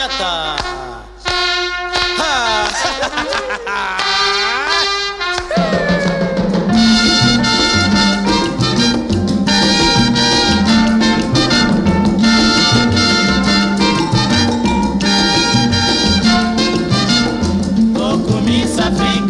Sundiata. okumisa afrika lelo